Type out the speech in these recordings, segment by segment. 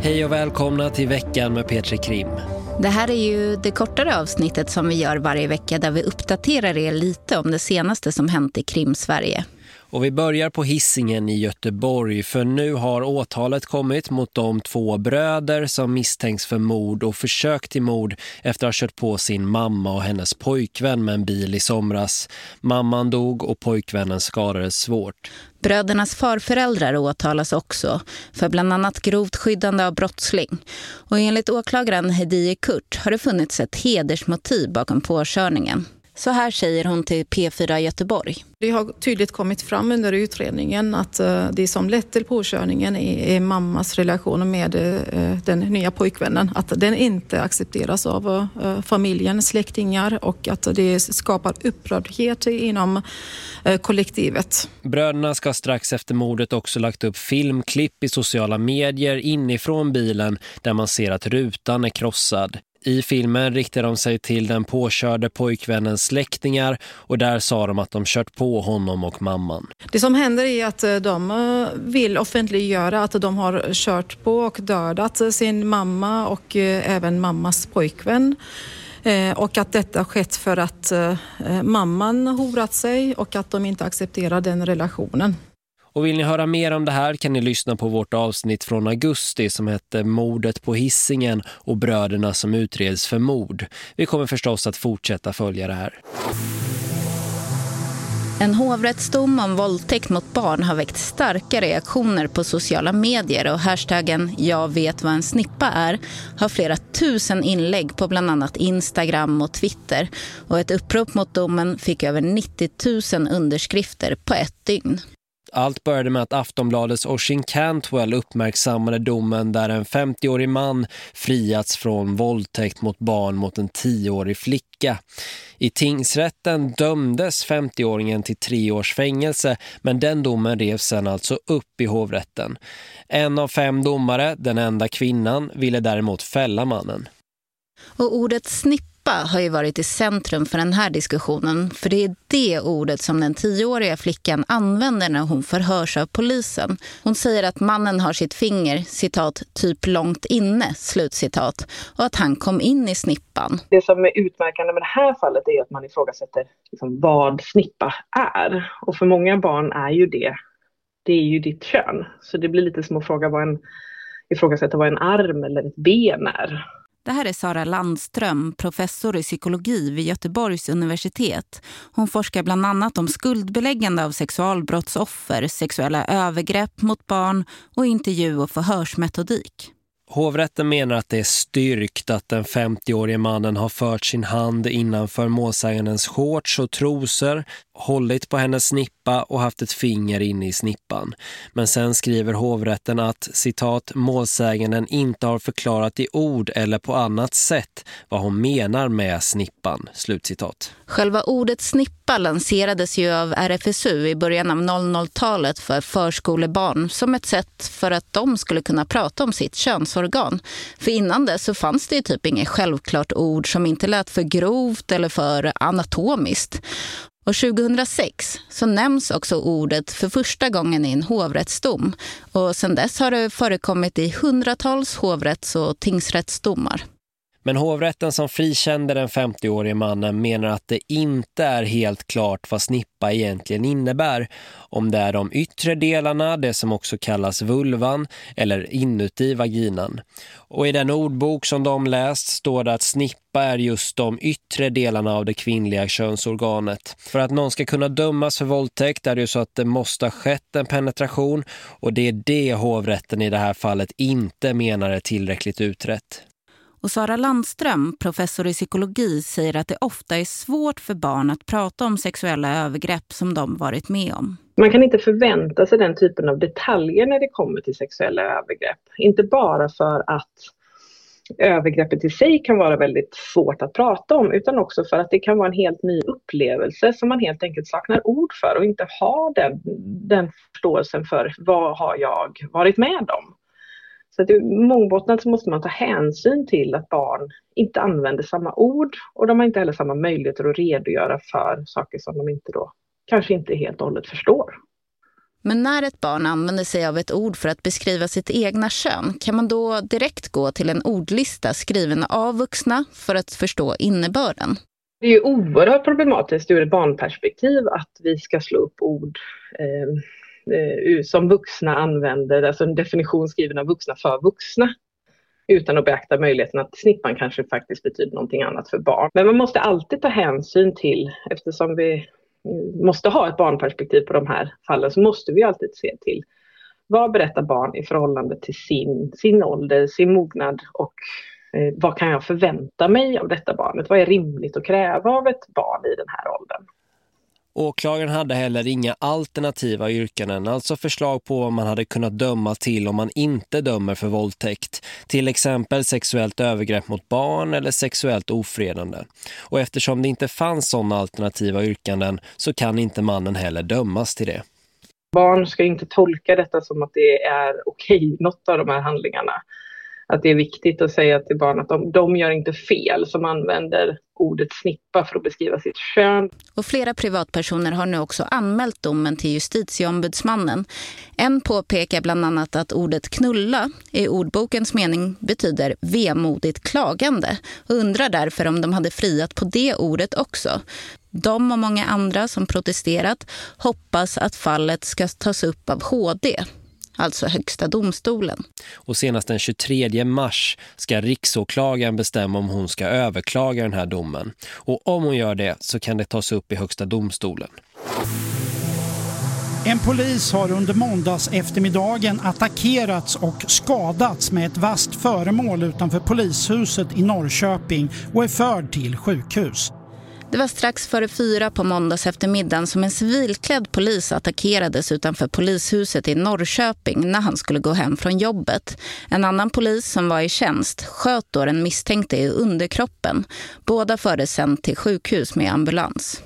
Hej och välkomna till veckan med Petri Krim. Det här är ju det kortare avsnittet som vi gör varje vecka där vi uppdaterar er lite om det senaste som hänt i Krim-Sverige. Och vi börjar på hissingen i Göteborg för nu har åtalet kommit mot de två bröder som misstänks för mord och försök till mord efter att ha kört på sin mamma och hennes pojkvän med en bil i somras. Mamman dog och pojkvännen skadades svårt. Brödernas farföräldrar åtalas också för bland annat grovt skyddande av brottsling. Och enligt åklagaren Hedie Kurt har det funnits ett hedersmotiv bakom påkörningen. Så här säger hon till P4 Göteborg. Det har tydligt kommit fram under utredningen att eh, det som lett till påkörningen är mammas relation med eh, den nya pojkvännen. Att den inte accepteras av eh, familjen, släktingar och att det skapar upprördhet inom kollektivet. Bröderna ska strax efter mordet också lagt upp filmklipp i sociala medier inifrån bilen där man ser att rutan är krossad. I filmen riktar de sig till den påkörde pojkvännens släktingar och där sa de att de kört på honom och mamman. Det som händer är att eh, de eh, vill offentliggöra att de har kört på och dödat sin mamma och eh, även mammas pojkvän. Och att detta skett för att mamman horat sig och att de inte accepterar den relationen. Och vill ni höra mer om det här kan ni lyssna på vårt avsnitt från augusti som hette Mordet på hissingen och bröderna som utreds för mord. Vi kommer förstås att fortsätta följa det här. En hovrättsdom om våldtäkt mot barn har väckt starka reaktioner på sociala medier och hashtaggen jag vet vad en snippa är har flera tusen inlägg på bland annat Instagram och Twitter och ett upprop mot domen fick över 90 000 underskrifter på ett dygn. Allt började med att Aftonbladets Oshin Cantwell uppmärksammade domen där en 50-årig man friats från våldtäkt mot barn mot en 10-årig flicka. I tingsrätten dömdes 50-åringen till tre års fängelse men den domen revs sen alltså upp i hovrätten. En av fem domare, den enda kvinnan, ville däremot fälla mannen. Och ordet snipp pappa har ju varit i centrum för den här diskussionen. För det är det ordet som den tioåriga flickan använder när hon förhörs av polisen. Hon säger att mannen har sitt finger, citat, typ långt inne, slutcitat. Och att han kom in i snippan. Det som är utmärkande med det här fallet är att man ifrågasätter liksom vad snippa är. Och för många barn är ju det, det är ju ditt kön. Så det blir lite som att fråga vad en, ifrågasätta vad en arm eller ett ben är. Det här är Sara Landström, professor i psykologi vid Göteborgs universitet. Hon forskar bland annat om skuldbeläggande av sexualbrottsoffer, sexuella övergrepp mot barn och intervju- och förhörsmetodik. Hovrätten menar att det är styrkt att den 50-årige mannen har fört sin hand innanför målsägandens shorts och trosor, hållit på hennes snippa och haft ett finger inne i snippan. Men sen skriver hovrätten att, citat, målsäganden inte har förklarat i ord eller på annat sätt vad hon menar med snippan, slutcitat. Själva ordet snippa lanserades ju av RFSU i början av 00-talet för förskolebarn som ett sätt för att de skulle kunna prata om sitt könsorgan. För innan det så fanns det ju typ inget självklart ord som inte lät för grovt eller för anatomiskt. Och 2006 så nämns också ordet för första gången i en hovrättsdom. Och sedan dess har det förekommit i hundratals hovrätts- och tingsrättsdomar. Men hovrätten som frikände den 50-årige mannen menar att det inte är helt klart vad snippa egentligen innebär. Om det är de yttre delarna, det som också kallas vulvan, eller inuti vaginan. Och i den ordbok som de läst står det att snippa är just de yttre delarna av det kvinnliga könsorganet. För att någon ska kunna dömas för våldtäkt är det ju så att det måste ha skett en penetration och det är det hovrätten i det här fallet inte menar är tillräckligt utrett. Och Sara Landström, professor i psykologi, säger att det ofta är svårt för barn att prata om sexuella övergrepp som de varit med om. Man kan inte förvänta sig den typen av detaljer när det kommer till sexuella övergrepp. Inte bara för att övergreppet i sig kan vara väldigt svårt att prata om utan också för att det kan vara en helt ny upplevelse som man helt enkelt saknar ord för och inte har den, den förståelsen för vad har jag varit med om. Så att mångbottnat så måste man ta hänsyn till att barn inte använder samma ord och de har inte heller samma möjligheter att redogöra för saker som de inte då kanske inte helt och hållet förstår. Men när ett barn använder sig av ett ord för att beskriva sitt egna kön kan man då direkt gå till en ordlista skriven av vuxna för att förstå innebörden. Det är ju oerhört problematiskt ur ett barnperspektiv att vi ska slå upp ord eh, Eh, som vuxna använder, alltså en definition skriven av vuxna för vuxna utan att beakta möjligheten att snippan kanske faktiskt betyder någonting annat för barn. Men man måste alltid ta hänsyn till, eftersom vi måste ha ett barnperspektiv på de här fallen, så måste vi alltid se till vad berättar barn i förhållande till sin, sin ålder, sin mognad och eh, vad kan jag förvänta mig av detta barnet? Vad är rimligt att kräva av ett barn i den här åldern? Åklagaren hade heller inga alternativa yrkanden, alltså förslag på vad man hade kunnat döma till om man inte dömer för våldtäkt. Till exempel sexuellt övergrepp mot barn eller sexuellt ofredande. Och eftersom det inte fanns sådana alternativa yrkanden så kan inte mannen heller dömas till det. Barn ska inte tolka detta som att det är okej, något av de här handlingarna att det är viktigt att säga till barn att de, de gör inte fel som använder ordet snippa för att beskriva sitt kön. Och flera privatpersoner har nu också anmält domen till justitieombudsmannen. En påpekar bland annat att ordet knulla i ordbokens mening betyder vemodigt klagande och undrar därför om de hade friat på det ordet också. De och många andra som protesterat hoppas att fallet ska tas upp av HD alltså högsta domstolen. Och senast den 23 mars ska riksåklagaren bestämma om hon ska överklaga den här domen. Och om hon gör det så kan det tas upp i högsta domstolen. En polis har under måndags eftermiddagen attackerats och skadats med ett vast föremål utanför polishuset i Norrköping och är förd till sjukhus. Det var strax före fyra på måndags eftermiddagen som en civilklädd polis attackerades utanför polishuset i Norrköping när han skulle gå hem från jobbet. En annan polis som var i tjänst sköt då den misstänkte i underkroppen. Båda fördes sen till sjukhus med ambulans.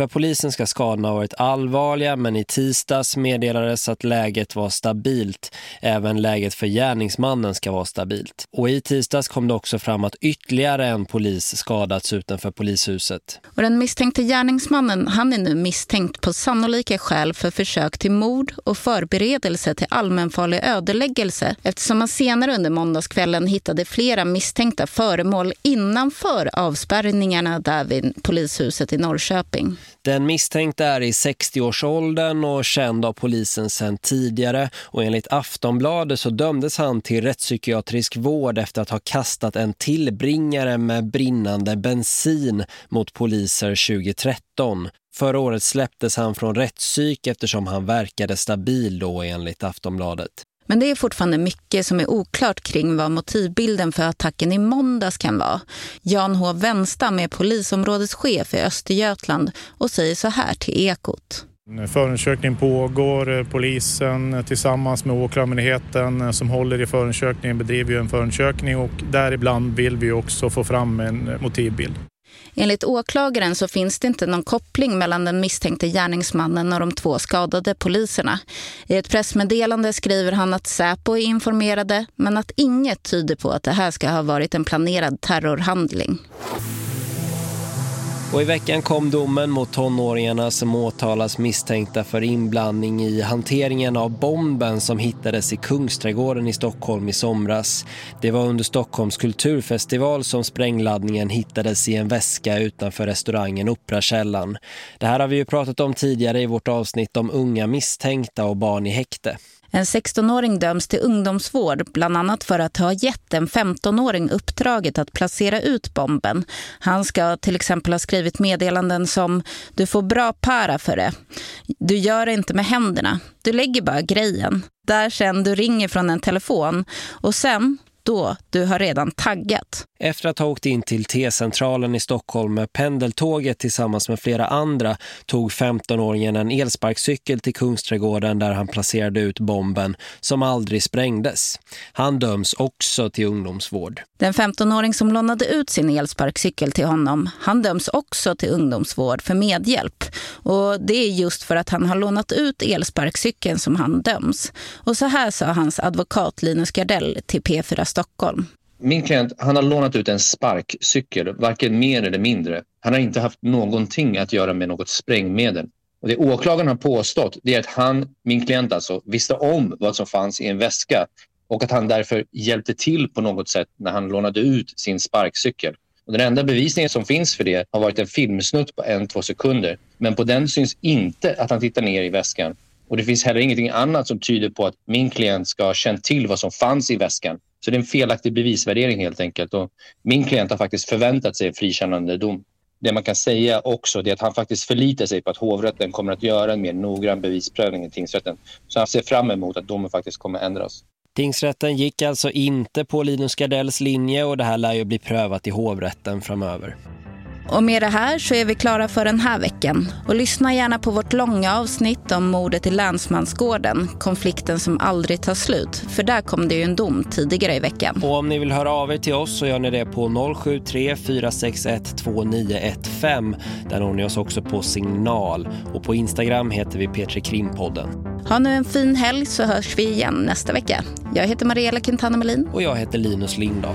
För polisen ska skadorna ha varit allvarliga men i tisdags meddelades att läget var stabilt. Även läget för gärningsmannen ska vara stabilt. Och i tisdags kom det också fram att ytterligare en polis skadats utanför polishuset. Och den misstänkte gärningsmannen han är nu misstänkt på sannolika skäl för försök till mord och förberedelse till allmänfarlig ödeläggelse eftersom man senare under måndagskvällen hittade flera misstänkta föremål innanför avspärrningarna där vid polishuset i Norrköping. Den misstänkte är i 60-årsåldern och känd av polisen sedan tidigare och enligt Aftonbladet så dömdes han till rättspsykiatrisk vård efter att ha kastat en tillbringare med brinnande bensin mot poliser 2013. Förra året släpptes han från rättspsyk eftersom han verkade stabil då enligt Aftonbladet. Men det är fortfarande mycket som är oklart kring vad motivbilden för attacken i måndags kan vara. Jan H. Wenstam är polisområdeschef i Östergötland och säger så här till Ekot. Förundersökning pågår. Polisen tillsammans med åklagarmyndigheten som håller i förundersökningen bedriver en förundersökning och däribland vill vi också få fram en motivbild. Enligt åklagaren så finns det inte någon koppling mellan den misstänkte gärningsmannen och de två skadade poliserna. I ett pressmeddelande skriver han att Säpo är informerade men att inget tyder på att det här ska ha varit en planerad terrorhandling. Och i veckan kom domen mot tonåringarna som åtalas misstänkta för inblandning i hanteringen av bomben som hittades i Kungsträdgården i Stockholm i somras. Det var under Stockholms kulturfestival som sprängladdningen hittades i en väska utanför restaurangen Operakällan. Det här har vi ju pratat om tidigare i vårt avsnitt om unga misstänkta och barn i häkte. En 16-åring döms till ungdomsvård bland annat för att ha gett en 15-åring uppdraget att placera ut bomben. Han ska till exempel ha skrivit meddelanden som du får bra para för det. Du gör det inte med händerna. Du lägger bara grejen. Där sen du ringer från en telefon och sen då du har redan taggat. Efter att ha åkt in till T-centralen i Stockholm med pendeltåget tillsammans med flera andra tog 15-åringen en elsparkcykel till Kungsträdgården där han placerade ut bomben som aldrig sprängdes. Han döms också till ungdomsvård. Den 15-åring som lånade ut sin elsparkcykel till honom, han döms också till ungdomsvård för medhjälp. Och det är just för att han har lånat ut elsparkcykeln som han döms. Och så här sa hans advokat Linus Gardell till P4 Stockholm. Min klient han har lånat ut en sparkcykel, varken mer eller mindre. Han har inte haft någonting att göra med något sprängmedel. Och det åklagaren har påstått det är att han, min klient alltså, visste om vad som fanns i en väska och att han därför hjälpte till på något sätt när han lånade ut sin sparkcykel. Och den enda bevisningen som finns för det har varit en filmsnutt på en, två sekunder. Men på den syns inte att han tittar ner i väskan. Och det finns heller ingenting annat som tyder på att min klient ska ha känt till vad som fanns i väskan. Så det är en felaktig bevisvärdering helt enkelt. Och min klient har faktiskt förväntat sig en frikännande dom. Det man kan säga också är att han faktiskt förlitar sig på att hovrätten kommer att göra en mer noggrann bevisprövning i tingsrätten. Så han ser fram emot att domen faktiskt kommer att ändras. Tingsrätten gick alltså inte på Linus Gardells linje och det här lär ju bli prövat i hovrätten framöver. Och med det här så är vi klara för den här veckan. Och lyssna gärna på vårt långa avsnitt om mordet i Länsmansgården, konflikten som aldrig tar slut. För där kom det ju en dom tidigare i veckan. Och om ni vill höra av er till oss så gör ni det på 073 461 2915. Där når ni oss också på signal. Och på Instagram heter vi Petri Krimpodden. Ha nu en fin helg så hörs vi igen nästa vecka. Jag heter Mariella Quintana Melin. Och jag heter Linus Lindahl.